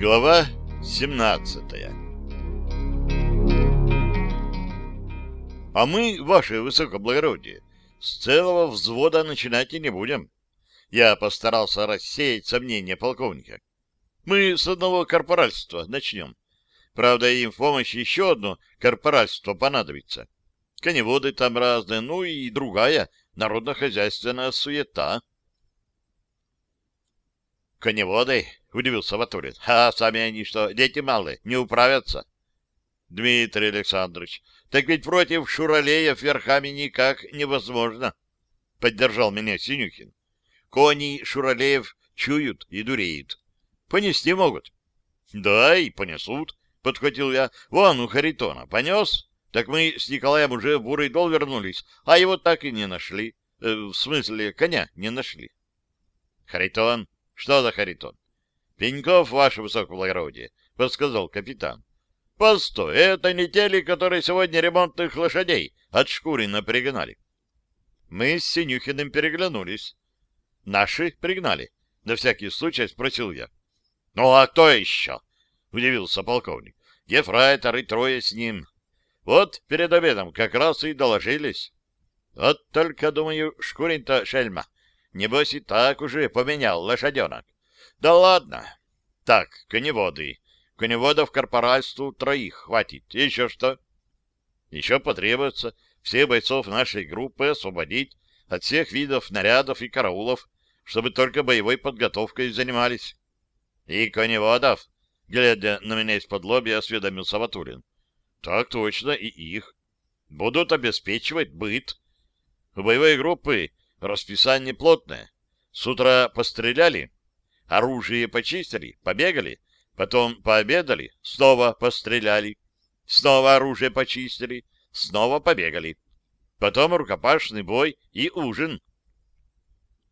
Глава 17 А мы, ваше высокоблагородие, с целого взвода начинать и не будем. Я постарался рассеять сомнения полковника. Мы с одного корпоральства начнем. Правда, им в помощь еще одно корпоральство понадобится. Коневоды там разные, ну и другая народно-хозяйственная суета. Коневоды? — удивился Ватурин. — А сами они что, дети малые, не управятся? — Дмитрий Александрович, так ведь против шуралеев верхами никак невозможно, — поддержал меня Синюхин. Кони шуралеев чуют и дуреют. Понести могут. — Да, и понесут, — подхватил я. — Вон у Харитона понес. Так мы с Николаем уже в Бурый дол вернулись, а его так и не нашли. Э, в смысле, коня не нашли. — Харитон? Что за Харитон? Пеньков, ваше высокоблагородие, — подсказал капитан. — Постой, это не те ли, которые сегодня ремонтных лошадей от Шкурина пригнали? Мы с Синюхиным переглянулись. — Наши пригнали? — на всякий случай спросил я. — Ну, а кто еще? — удивился полковник. — Ефрайтор и трое с ним. Вот перед обедом как раз и доложились. Вот только, думаю, Шкурин-то шельма. Небось и так уже поменял лошаденок. Да ладно. Так, коневоды. Коневодов корпоральству троих хватит. Еще что? Еще потребуется всех бойцов нашей группы освободить от всех видов нарядов и караулов, чтобы только боевой подготовкой занимались. И коневодов, глядя на меня из-под лобья, осведомился Ватулин. Так точно, и их. Будут обеспечивать быт. У боевой группы расписание плотное. С утра постреляли, Оружие почистили, побегали, потом пообедали, снова постреляли, снова оружие почистили, снова побегали. Потом рукопашный бой и ужин.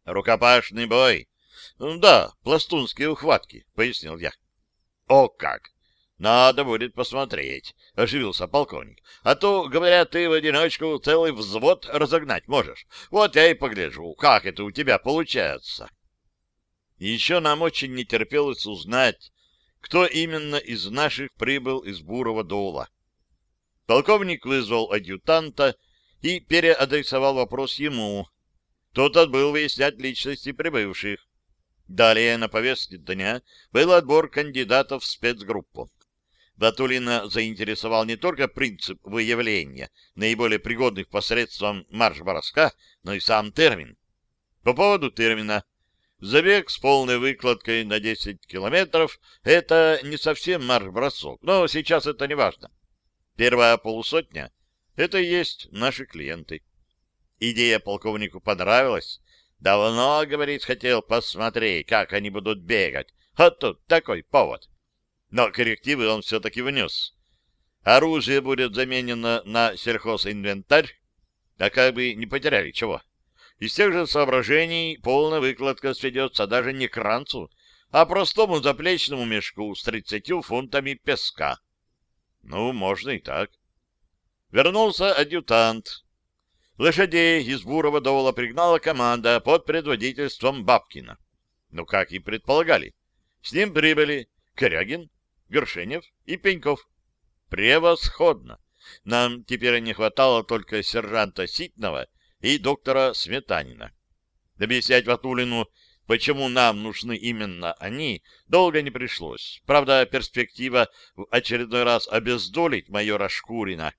Рукопашный бой? Да, пластунские ухватки, пояснил я. О как! Надо будет посмотреть, оживился полковник. А то, говорят, ты в одиночку целый взвод разогнать можешь. Вот я и погляжу, как это у тебя получается. Еще нам очень не терпелось узнать, кто именно из наших прибыл из Бурого дола. Полковник вызвал адъютанта и переадресовал вопрос ему. Тот отбыл выяснять личности прибывших. Далее на повестке дня был отбор кандидатов в спецгруппу. Батулина заинтересовал не только принцип выявления наиболее пригодных посредством марш-броска, но и сам термин. По поводу термина Забег с полной выкладкой на 10 километров — это не совсем марш-бросок, но сейчас это не важно. Первая полусотня — это и есть наши клиенты. Идея полковнику понравилась. Давно, говорит, хотел посмотреть, как они будут бегать. А тут такой повод. Но коррективы он все-таки внес. Оружие будет заменено на сельхозинвентарь, а как бы не потеряли чего. Из тех же соображений полная выкладка сведется даже не к ранцу, а простому заплечному мешку с тридцатью фунтами песка. Ну, можно и так. Вернулся адъютант. Лошадей из бурого довола пригнала команда под предводительством Бабкина. Ну, как и предполагали. С ним прибыли Корягин, Горшенев и Пеньков. Превосходно! Нам теперь не хватало только сержанта Ситного и доктора Сметанина. Объяснять Ватулину, почему нам нужны именно они, долго не пришлось. Правда, перспектива в очередной раз обездолить майора Шкурина,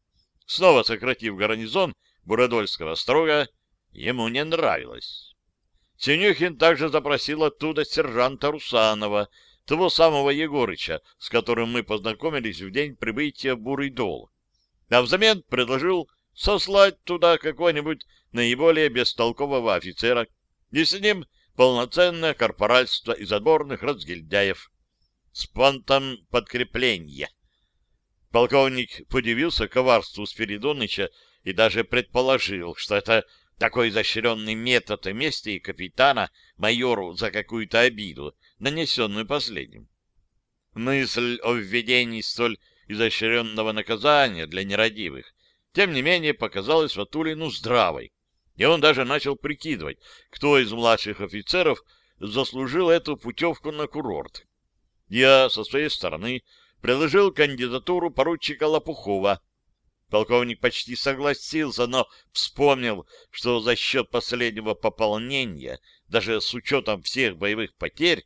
снова сократив гарнизон Буродольского строга, ему не нравилась. Синюхин также запросил оттуда сержанта Русанова, того самого Егорыча, с которым мы познакомились в день прибытия в Бурый Дол. А взамен предложил сослать туда какого-нибудь наиболее бестолкового офицера, и с ним полноценное корпоральство из отборных разгильдяев с понтом подкрепления. Полковник подивился коварству Спиридоныча и даже предположил, что это такой изощренный метод мести капитана майору за какую-то обиду, нанесенную последним. Мысль о введении столь изощренного наказания для нерадивых тем не менее показалась Ватулину здравой, и он даже начал прикидывать, кто из младших офицеров заслужил эту путевку на курорт. Я со своей стороны предложил кандидатуру поручика Лопухова. Полковник почти согласился, но вспомнил, что за счет последнего пополнения, даже с учетом всех боевых потерь,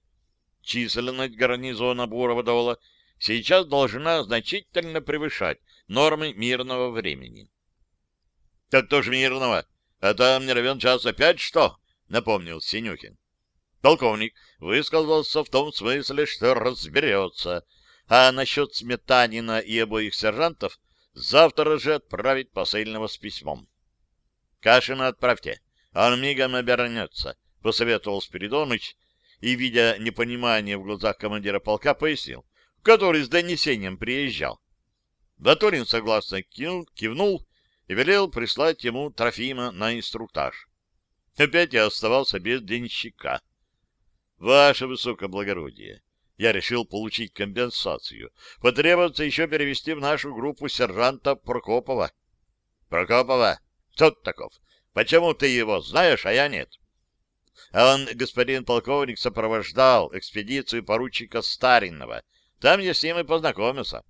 численность гарнизона Бурова-Дола сейчас должна значительно превышать нормы мирного времени. — Так тоже мирного, а там не равен час опять что? — напомнил Синюхин. Полковник высказался в том смысле, что разберется, а насчет Сметанина и обоих сержантов завтра же отправить посыльного с письмом. — Кашина отправьте, он мигом обернется, — посоветовал Спиридоныч, и, видя непонимание в глазах командира полка, пояснил, который с донесением приезжал. Батурин согласно кивнул и велел прислать ему Трофима на инструктаж. Опять я оставался без денщика. Ваше высокоблагородие, я решил получить компенсацию. Потребуется еще перевести в нашу группу сержанта Прокопова. Прокопова? Кто таков? Почему ты его знаешь, а я нет? А он, господин полковник, сопровождал экспедицию поручика Старинного. Там я с ним и познакомился.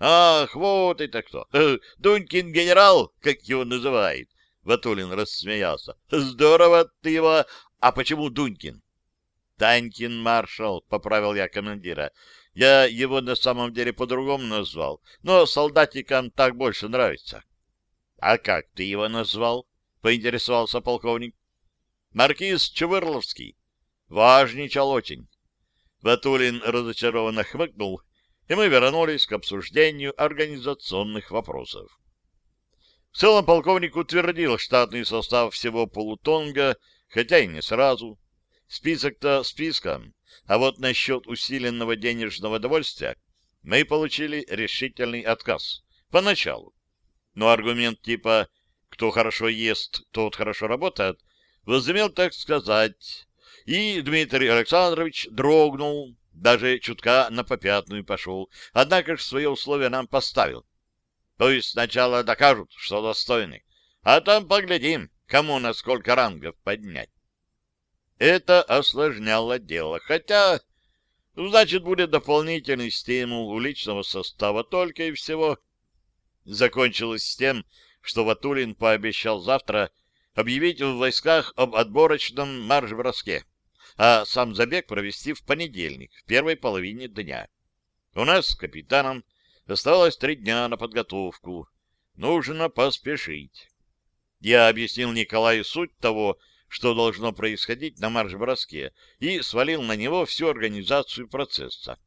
Ах, вот это кто! Э, Дунькин генерал, как его называют. Ватулин рассмеялся. Здорово ты его... А почему Дунькин? Танькин маршал, поправил я командира. Я его на самом деле по-другому назвал, но солдатикам так больше нравится. — А как ты его назвал? — поинтересовался полковник. Маркиз Чувырловский. Важничал очень. Ватулин разочарованно хмыкнул, и мы вернулись к обсуждению организационных вопросов. В целом полковник утвердил штатный состав всего полутонга, хотя и не сразу. Список-то списком, а вот насчет усиленного денежного довольствия мы получили решительный отказ. Поначалу. Но аргумент типа «кто хорошо ест, тот хорошо работает» возымел, так сказать, и Дмитрий Александрович дрогнул, даже чутка на попятную пошел, однако же свои условия нам поставил. То есть сначала докажут, что достойны, а там поглядим, кому на сколько рангов поднять. Это осложняло дело, хотя, значит, будет дополнительный стимул у личного состава только и всего. Закончилось с тем, что Ватулин пообещал завтра объявить в войсках об отборочном марш-броске, а сам забег провести в понедельник, в первой половине дня. У нас с капитаном оставалось три дня на подготовку. Нужно поспешить. Я объяснил Николаю суть того, что должно происходить на марш-броске, и свалил на него всю организацию процесса.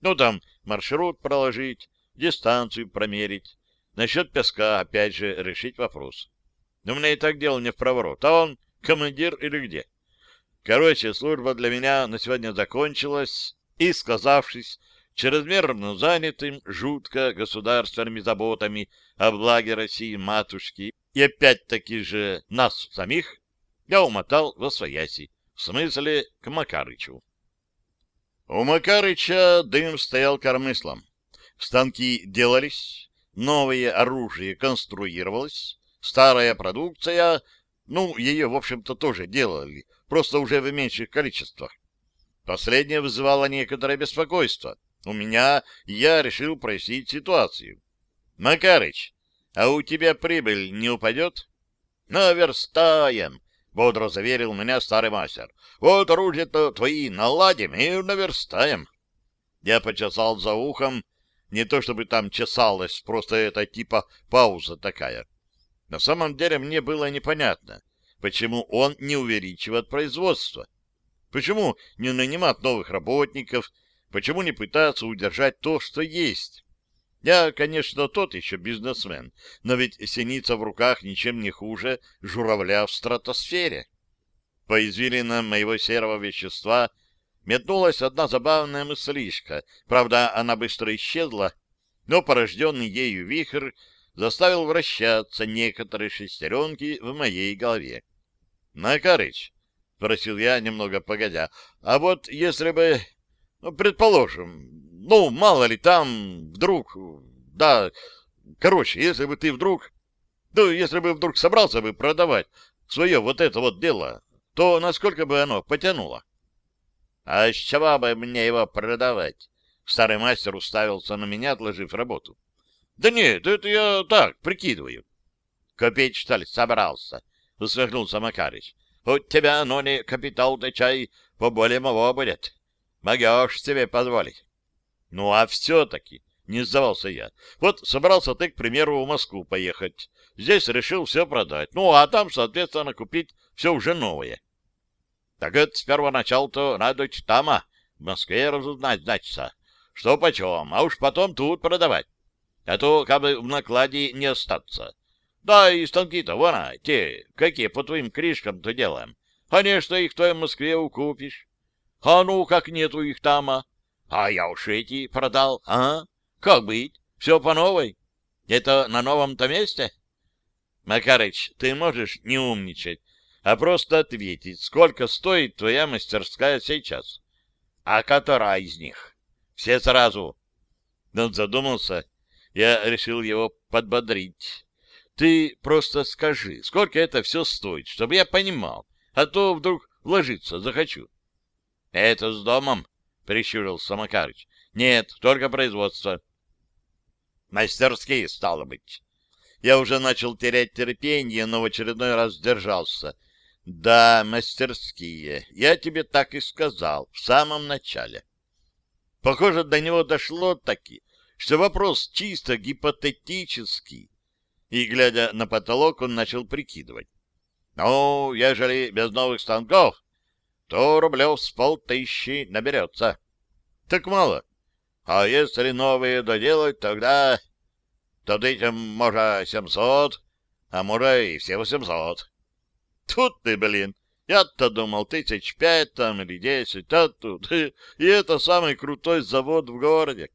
Ну, там маршрут проложить, дистанцию промерить, насчет песка, опять же, решить вопрос. Но мне и так дело не в проворот. А он командир или где? Короче, служба для меня на сегодня закончилась, и, сказавшись чрезмерно занятым жутко государственными заботами о благе России матушки и опять-таки же нас самих, я умотал во свояси, в смысле к Макарычу. У Макарыча дым стоял кормыслом. Станки делались, новое оружие конструировалось, Старая продукция, ну, ее, в общем-то, тоже делали, просто уже в меньших количествах. Последнее вызывало некоторое беспокойство. У меня я решил прояснить ситуацию. Макарыч, а у тебя прибыль не упадет? Наверстаем, бодро заверил меня старый мастер. Вот оружие-то твои наладим и наверстаем. Я почесал за ухом, не то чтобы там чесалось, просто это типа пауза такая. На самом деле мне было непонятно, почему он не увеличивает производство. Почему не нанимает новых работников, почему не пытается удержать то, что есть. Я, конечно, тот еще бизнесмен, но ведь синица в руках ничем не хуже журавля в стратосфере. По извилинам моего серого вещества метнулась одна забавная мыслишка. Правда, она быстро исчезла, но порожденный ею вихрь заставил вращаться некоторые шестеренки в моей голове. — Накарыч, — спросил я, немного погодя, — а вот если бы, ну, предположим, ну, мало ли там вдруг, да, короче, если бы ты вдруг, ну, если бы вдруг собрался бы продавать свое вот это вот дело, то насколько бы оно потянуло? А с чего бы мне его продавать? Старый мастер уставился на меня, отложив работу. Да нет, это я так, прикидываю. Копить, что ли, собрался? Усмехнулся Макарыч. У тебя, но не капитал-то чай поболее моего будет. Могешь себе позволить. Ну, а все-таки, не сдавался я. Вот собрался ты, к примеру, в Москву поехать. Здесь решил все продать. Ну, а там, соответственно, купить все уже новое. Так это с первоначала-то надо тама в Москве разузнать, значится, что почем, а уж потом тут продавать. А то, как бы в накладе не остаться. Да, и станки-то, вон, те, какие по твоим кришкам-то делаем. Конечно, их в Москве укупишь. А ну, как нету их там, а? Я уж эти продал, а? Как быть? Все по новой? Это на новом-то месте? Макарыч, ты можешь не умничать, а просто ответить, сколько стоит твоя мастерская сейчас? А которая из них? Все сразу. Он задумался. Я решил его подбодрить. Ты просто скажи, сколько это все стоит, чтобы я понимал, а то вдруг вложиться захочу. — Это с домом? — прищурился Макарыч. — Нет, только производство. — Мастерские, стало быть. Я уже начал терять терпение, но в очередной раз сдержался. Да, мастерские. Я тебе так и сказал в самом начале. Похоже, до него дошло таки, что вопрос чисто гипотетический. И, глядя на потолок, он начал прикидывать. Ну, ежели без новых станков, то рублев с полтыщи наберется. Так мало. А если новые доделать, тогда... Тогда этим, может, семьсот, а может, и все восемьсот. Тут ты, блин, я-то думал, тысяч пять там или десять, а тут... И это самый крутой завод в городе.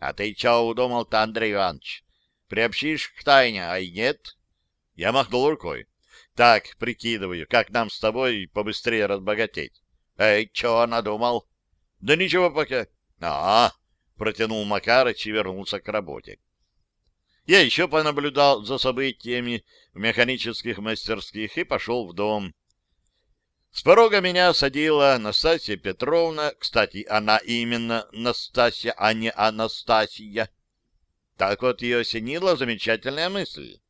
А ты чего удумал-то, Андрей Иванович? Приобщишь к тайне, а нет? Я махнул рукой. Так, прикидываю, как нам с тобой побыстрее разбогатеть. Эй, чего надумал? Да ничего пока. А, -а протянул Макарыч и вернулся к работе. Я еще понаблюдал за событиями в механических мастерских и пошел в дом. С порога меня садила Настасья Петровна. Кстати, она именно Настасья, а не Анастасия. Так вот ее осенила замечательная мысль.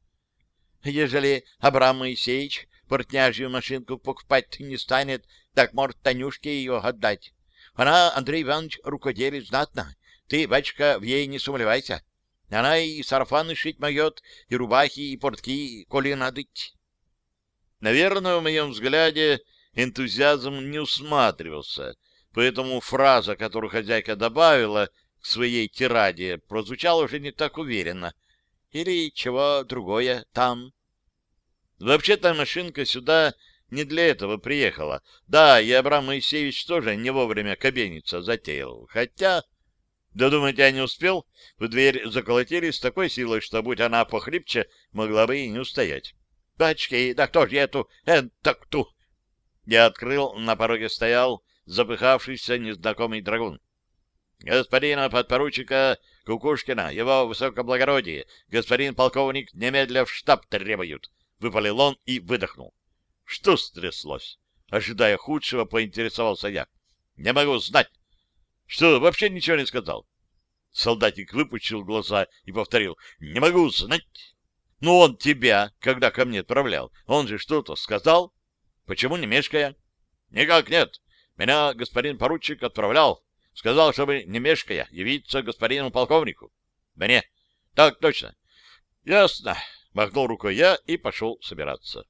Ежели Абрам Моисеевич портняжью машинку покупать не станет, так может Танюшке ее отдать. Она, Андрей Иванович, руководитель знатно. Ты, батюшка, в ей не сомневайся. Она и сарафаны шить моет, и рубахи, и портки, коли надо идти. Наверное, в моем взгляде энтузиазм не усматривался, поэтому фраза, которую хозяйка добавила к своей тираде, прозвучала уже не так уверенно. Или чего другое там. Вообще-то машинка сюда не для этого приехала. Да, и Абрам Моисеевич тоже не вовремя кабениться затеял. Хотя... Да думаете, я не успел? В дверь заколотили с такой силой, что, будь она похлипче, могла бы и не устоять. «Бачки, да кто же эту, так ту?» Я открыл, на пороге стоял запыхавшийся незнакомый драгун. «Господина подпоручика Кукушкина, его высокоблагородие, господин полковник немедля в штаб требуют!» Выпалил он и выдохнул. «Что стряслось?» Ожидая худшего, поинтересовался я. «Не могу знать. Что, вообще ничего не сказал? Солдатик выпучил глаза и повторил. Не могу знать. Ну, он тебя, когда ко мне отправлял, он же что-то сказал? Почему не мешкая? Никак нет. Меня господин поручик отправлял. Сказал, чтобы не мешкая явиться господину полковнику. Мне. Так точно. Ясно. Махнул рукой я и пошел собираться.